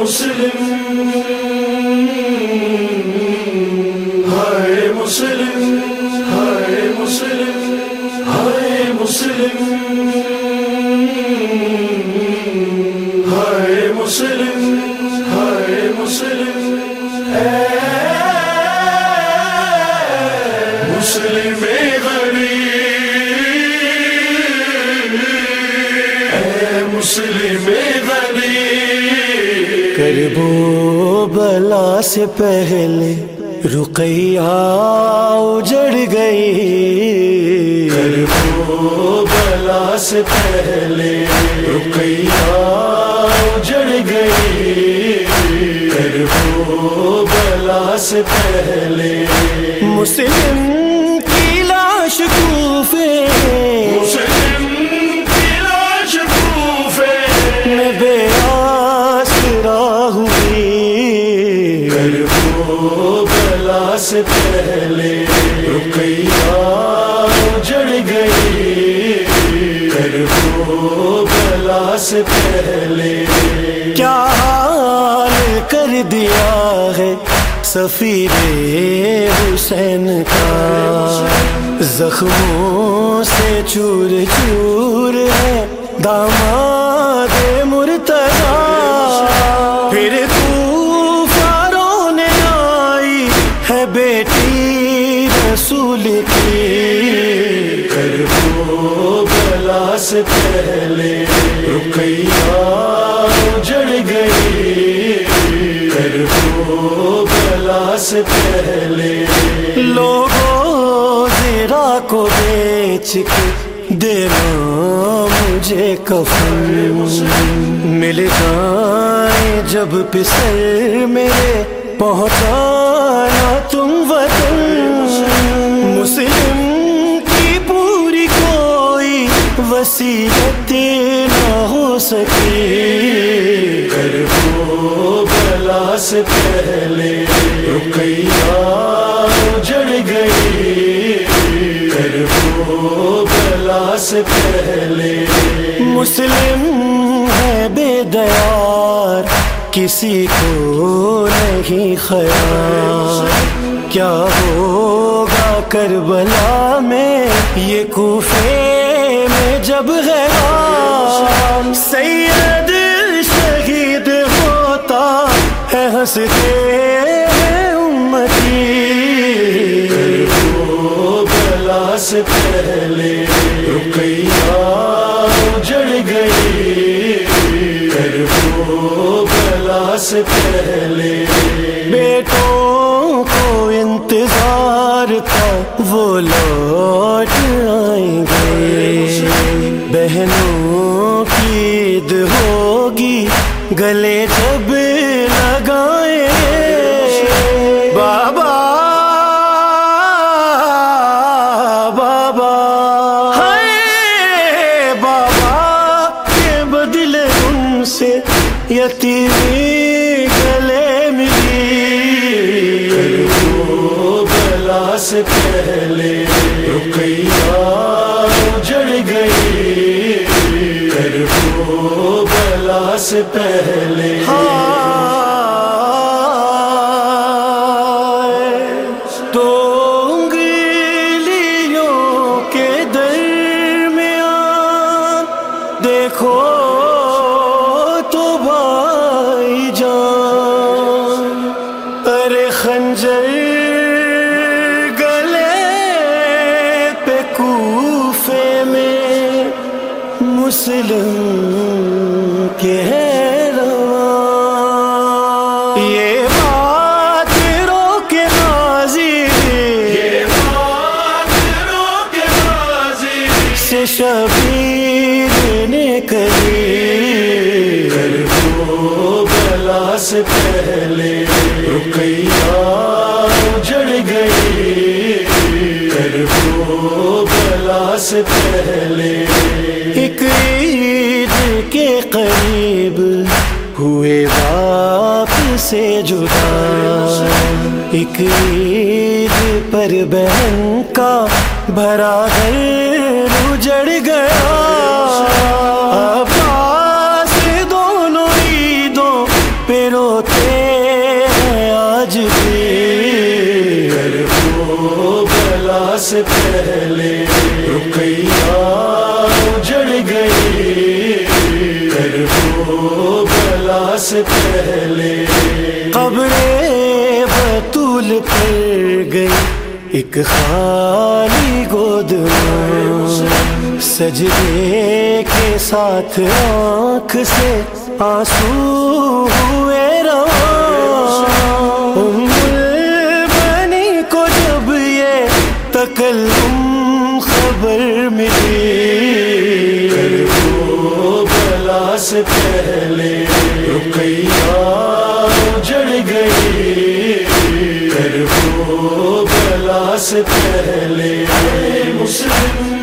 مسلم ہائے مسلم ہائے مسلم ہائے مسلم ہائے مسلم ہائے مسلم۔ مسلم مسلم غریب۔ کربو بلا سے پہلے رقیہ اجڑ گئی۔ کربو بلا سے پہلے رقیہ اجڑ گئی۔ کربو بلا سے پہلے مسلم کی لاش کوفے مسلم کربو بلا سے پہلے رقیہ اجڑ گئی کربو بلا سے پہلے کیا حال کر دیا ہے سفیر حسین کا؟ زخموں سے چور چور ہے داماد رسول کی کربو بلا سے پہلے رقیہ اجڑ گئی کربو بلا سے پہلے لوگوں زیرا کو بیچ کے دینا مجھے کفن مل جائیں جب پسر میرے پہنچانا تم وطن مسلم کی پوری کوئی وسیعت نہ ہو سکی۔ کربو بلا سے پہلے رقیہ اجڑ گئی کربو بلا سے پہلے مسلم ہے بے دیار، کسی کو نہیں خیال۔ کیا ہوگا کربلا میں یہ کوفے میں جب غیران سید شہید ہوتا ہے ہنستے ہیں امتی۔ کربو بلا سے پہلے رقیہ اجڑ گئی۔ کربو بلا سے پہلے۔ بیٹوں کو انتظار تھا وہ لوٹ آئیں گے۔ بہنوں کی عید ہوگی گلے جب سے پہلے رقیہ اجڑ گئی کر کربو بلا سے پہلے ہاں تو انگلیوں کے درمیان دیکھو کوفے میں مسلم کے رواں۔ یہ بات رو کے سے شبیر نے کربو بلا سے پہلے رقیہ اجڑ گئی۔ بلا سے پہلے ایک عید کے قریب ہوئے باپ سے جدا۔ ایک عید پر بہن کا بھرا گھر اجڑ گیا۔ سے پہلے رکیا جڑ گئی کر وہ بلا سے پہلے قبر بطول پر گئی، ایک خالی گود سجدے کے ساتھ آنکھ سے آنسو ہوئے بنی بلا پہلے رکیا جڑ گئی۔ کر وہ بلا سے پہلے مسلم